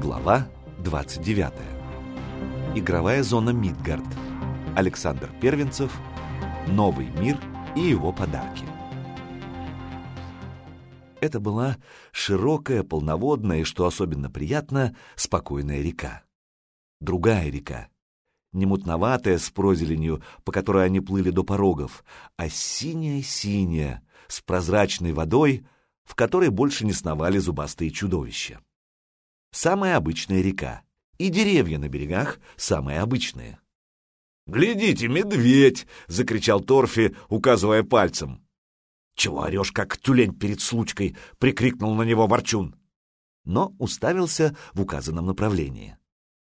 Глава 29. Игровая зона Мидгард. Александр Первенцев. Новый мир и его подарки. Это была широкая, полноводная и, что особенно приятно, спокойная река. Другая река. Не мутноватая с прозеленью, по которой они плыли до порогов, а синяя-синяя, с прозрачной водой, в которой больше не сновали зубастые чудовища. Самая обычная река. И деревья на берегах самые обычные. «Глядите, медведь!» — закричал Торфи, указывая пальцем. «Чего орешь, как тюлень перед случкой?» — прикрикнул на него Ворчун. Но уставился в указанном направлении.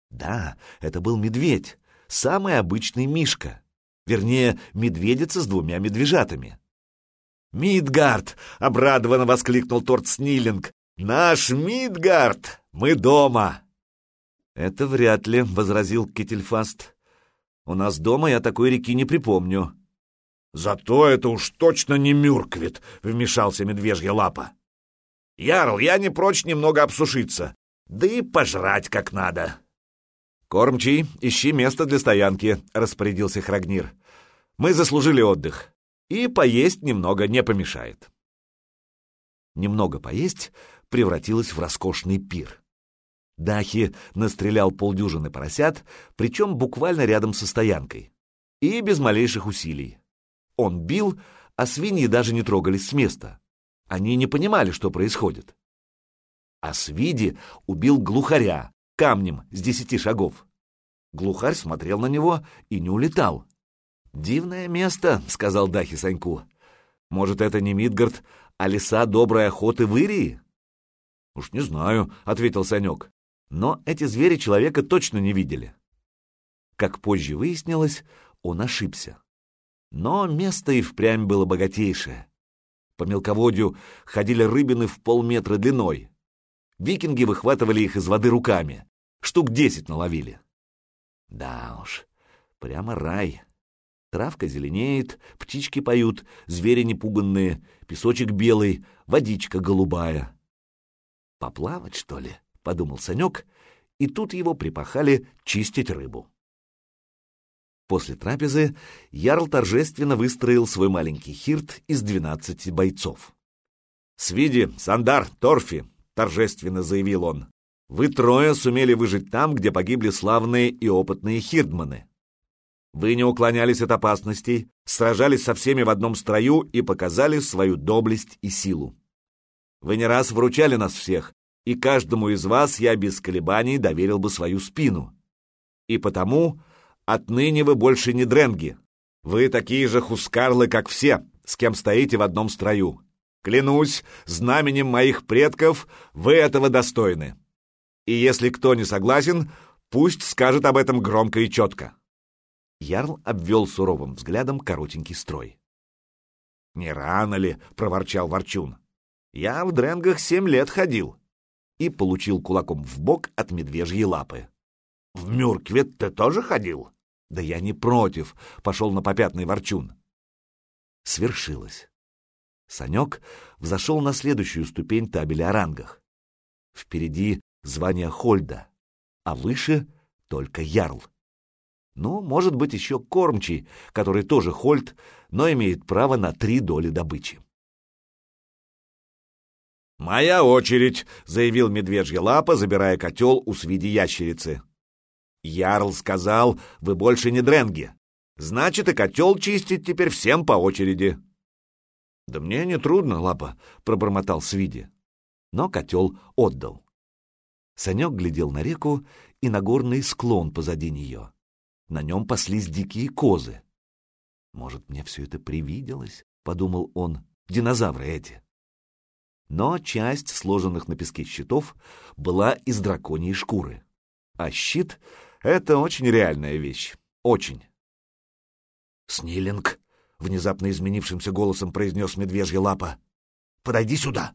Да, это был медведь, самый обычный мишка. Вернее, медведица с двумя медвежатами. «Мидгард!» — обрадованно воскликнул Торт Снилинг. «Наш Мидгард! Мы дома!» «Это вряд ли», — возразил Кетельфаст. «У нас дома я такой реки не припомню». «Зато это уж точно не Мюрквит», — вмешался медвежья лапа. «Ярл, я не прочь немного обсушиться, да и пожрать как надо». «Кормчий, ищи место для стоянки», — распорядился Храгнир. «Мы заслужили отдых, и поесть немного не помешает». Немного поесть превратилось в роскошный пир. Дахи настрелял полдюжины поросят, причем буквально рядом со стоянкой, и без малейших усилий. Он бил, а свиньи даже не трогались с места. Они не понимали, что происходит. А Свиди убил глухаря камнем с десяти шагов. Глухарь смотрел на него и не улетал. «Дивное место», — сказал Дахи Саньку. «Может, это не Мидгард, а леса доброй охоты в Ирии?» «Уж не знаю», — ответил Санек. «Но эти звери человека точно не видели». Как позже выяснилось, он ошибся. Но место и впрямь было богатейшее. По мелководью ходили рыбины в полметра длиной. Викинги выхватывали их из воды руками. Штук десять наловили. Да уж, прямо рай. Травка зеленеет, птички поют, звери непуганные, песочек белый, водичка голубая. «Поплавать, что ли?» — подумал Санек, и тут его припахали чистить рыбу. После трапезы Ярл торжественно выстроил свой маленький хирт из двенадцати бойцов. «Свиди, Сандар, Торфи!» — торжественно заявил он. «Вы трое сумели выжить там, где погибли славные и опытные хирдманы. Вы не уклонялись от опасностей, сражались со всеми в одном строю и показали свою доблесть и силу. Вы не раз вручали нас всех, и каждому из вас я без колебаний доверил бы свою спину. И потому Отныне вы больше не дренги. Вы такие же хускарлы, как все, с кем стоите в одном строю. Клянусь, знаменем моих предков вы этого достойны. И если кто не согласен, пусть скажет об этом громко и четко. Ярл обвел суровым взглядом коротенький строй. «Не рано ли?» — проворчал Ворчун. «Я в дренгах семь лет ходил» и получил кулаком в бок от медвежьей лапы. «В Мюрквет ты тоже ходил?» «Да я не против», — пошел на попятный ворчун. Свершилось. Санек взошел на следующую ступень табеля о рангах. Впереди звание Хольда, а выше только Ярл. Ну, может быть, еще Кормчий, который тоже Хольд, но имеет право на три доли добычи. «Моя очередь», — заявил медвежья лапа, забирая котел у свиди ящерицы. Ярл сказал, вы больше не дренги. Значит, и котел чистить теперь всем по очереди. — Да мне не трудно, лапа, — пробормотал Свиди. Но котел отдал. Санек глядел на реку и на горный склон позади нее. На нем паслись дикие козы. «Может, мне все это привиделось?» — подумал он. «Динозавры эти». Но часть сложенных на песке щитов была из драконьей шкуры, а щит это очень реальная вещь. Очень. «Снилинг!» — внезапно изменившимся голосом произнес медвежья лапа. «Подойди сюда!»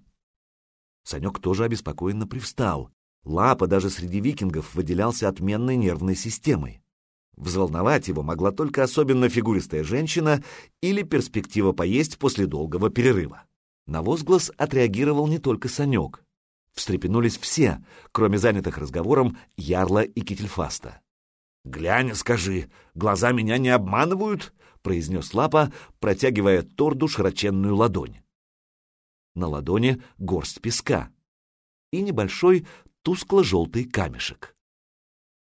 Санек тоже обеспокоенно привстал. Лапа даже среди викингов выделялся отменной нервной системой. Взволновать его могла только особенно фигуристая женщина или перспектива поесть после долгого перерыва. На возглас отреагировал не только Санек. Встрепенулись все, кроме занятых разговором Ярла и Кительфаста. «Глянь, скажи, глаза меня не обманывают?» — произнес Лапа, протягивая Торду широченную ладонь. На ладони горсть песка и небольшой тускло-желтый камешек.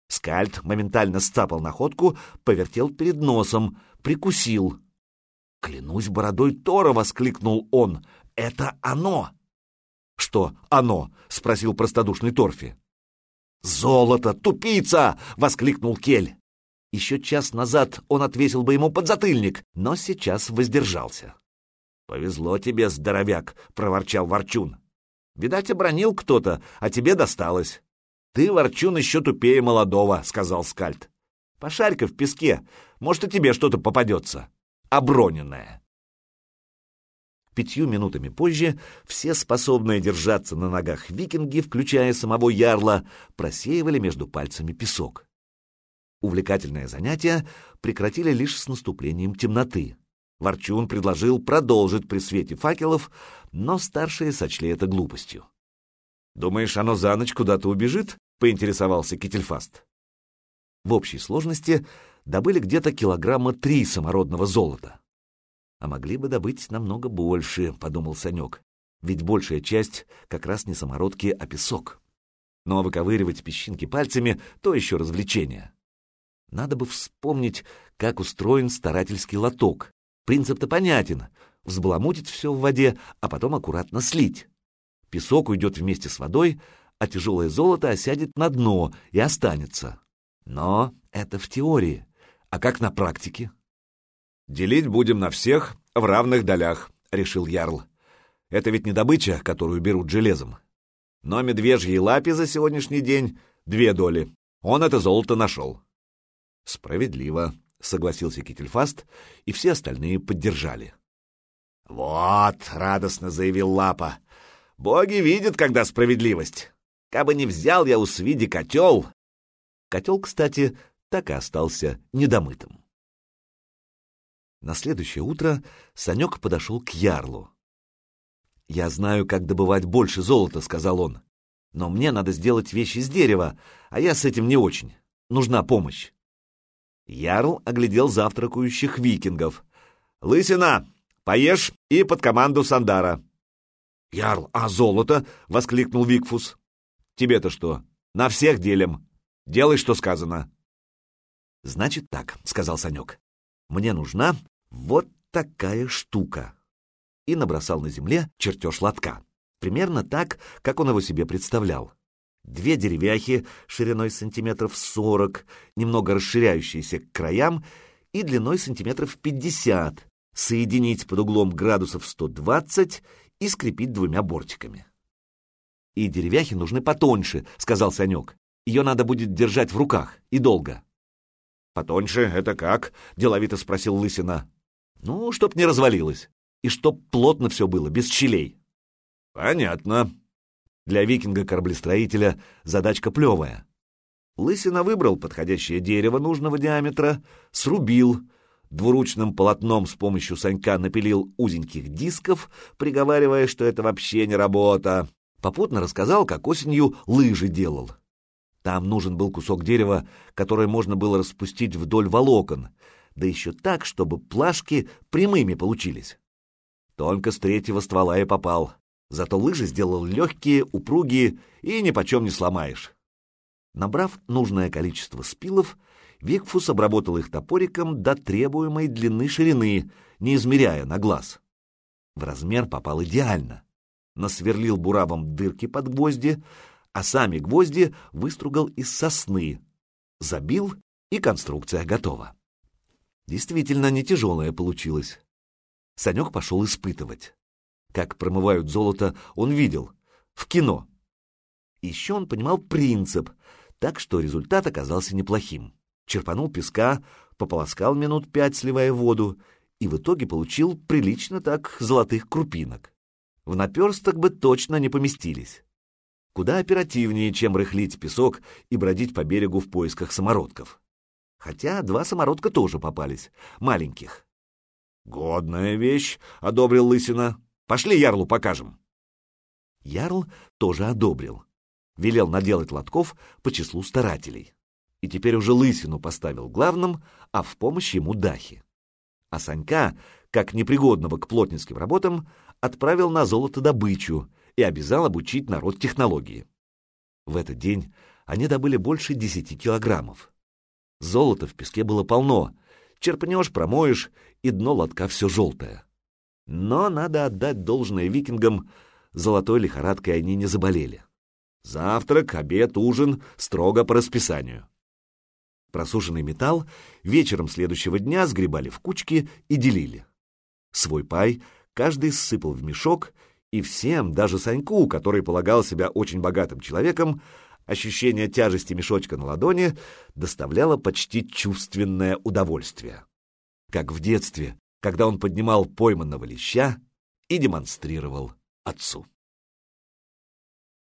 Скальд моментально сцапал находку, повертел перед носом, прикусил. «Клянусь бородой Тора!» — воскликнул он. «Это оно!» «Что оно?» — спросил простодушный Торфи. «Золото! Тупица!» — воскликнул Кель. Еще час назад он отвесил бы ему подзатыльник, но сейчас воздержался. «Повезло тебе, здоровяк!» — проворчал Ворчун. «Видать, обронил кто-то, а тебе досталось». «Ты, Ворчун, еще тупее молодого», — сказал Скальд. «Пошарь-ка в песке, может, и тебе что-то попадется. Оброненное». Пятью минутами позже все способные держаться на ногах викинги, включая самого ярла, просеивали между пальцами песок. Увлекательное занятие прекратили лишь с наступлением темноты. Ворчун предложил продолжить при свете факелов, но старшие сочли это глупостью. «Думаешь, оно за ночь куда-то убежит?» — поинтересовался Кительфаст. В общей сложности добыли где-то килограмма три самородного золота. А могли бы добыть намного больше, — подумал Санек, ведь большая часть как раз не самородки, а песок. Но выковыривать песчинки пальцами — то еще развлечение. Надо бы вспомнить, как устроен старательский лоток. Принцип-то понятен — взбаламутить все в воде, а потом аккуратно слить. Песок уйдет вместе с водой, а тяжелое золото осядет на дно и останется. Но это в теории. А как на практике? «Делить будем на всех в равных долях», — решил Ярл. «Это ведь не добыча, которую берут железом. Но медвежьей лапе за сегодняшний день две доли. Он это золото нашел». «Справедливо», — согласился Кительфаст, и все остальные поддержали. «Вот», — радостно заявил Лапа, — «боги видят, когда справедливость. Кабы не взял я у Свиди котел...» Котел, кстати, так и остался недомытым. На следующее утро Санек подошел к Ярлу. «Я знаю, как добывать больше золота», — сказал он. «Но мне надо сделать вещи из дерева, а я с этим не очень. Нужна помощь». Ярл оглядел завтракающих викингов. «Лысина, поешь и под команду Сандара». «Ярл, а золото?» — воскликнул Викфус. «Тебе-то что? На всех делим. Делай, что сказано». «Значит так», — сказал Санек. «Мне нужна вот такая штука. И набросал на земле чертеж лотка. Примерно так, как он его себе представлял. Две деревяхи шириной сантиметров сорок, немного расширяющиеся к краям, и длиной сантиметров пятьдесят, соединить под углом градусов 120 и скрепить двумя бортиками. «И деревяхи нужны потоньше», — сказал Санек. «Ее надо будет держать в руках, и долго». «Потоньше — это как?» — деловито спросил Лысина. Ну, чтоб не развалилось. И чтоб плотно все было, без щелей. Понятно. Для викинга-кораблестроителя задачка плевая. Лысина выбрал подходящее дерево нужного диаметра, срубил, двуручным полотном с помощью санька напилил узеньких дисков, приговаривая, что это вообще не работа. Попутно рассказал, как осенью лыжи делал. Там нужен был кусок дерева, который можно было распустить вдоль волокон, да еще так, чтобы плашки прямыми получились. Только с третьего ствола и попал. Зато лыжи сделал легкие, упругие и ни почем не сломаешь. Набрав нужное количество спилов, Викфус обработал их топориком до требуемой длины ширины, не измеряя на глаз. В размер попал идеально. Насверлил буравом дырки под гвозди, а сами гвозди выстругал из сосны. Забил, и конструкция готова. Действительно, не тяжелое получилось. Санек пошел испытывать. Как промывают золото, он видел. В кино. Еще он понимал принцип, так что результат оказался неплохим. Черпанул песка, пополоскал минут пять, сливая воду, и в итоге получил прилично так золотых крупинок. В наперсток бы точно не поместились. Куда оперативнее, чем рыхлить песок и бродить по берегу в поисках самородков. Хотя два самородка тоже попались, маленьких. «Годная вещь», — одобрил Лысина. «Пошли Ярлу покажем». Ярл тоже одобрил. Велел наделать лотков по числу старателей. И теперь уже лысину поставил главным, а в помощь ему Дахи. А Санька, как непригодного к плотницким работам, отправил на золотодобычу и обязал обучить народ технологии. В этот день они добыли больше десяти килограммов. Золота в песке было полно. Черпнешь, промоешь, и дно лотка все желтое. Но надо отдать должное викингам, золотой лихорадкой они не заболели. Завтрак, обед, ужин строго по расписанию. Просушенный металл вечером следующего дня сгребали в кучки и делили. Свой пай каждый ссыпал в мешок, и всем, даже Саньку, который полагал себя очень богатым человеком, ощущение тяжести мешочка на ладони доставляло почти чувственное удовольствие. Как в детстве, когда он поднимал пойманного леща и демонстрировал отцу.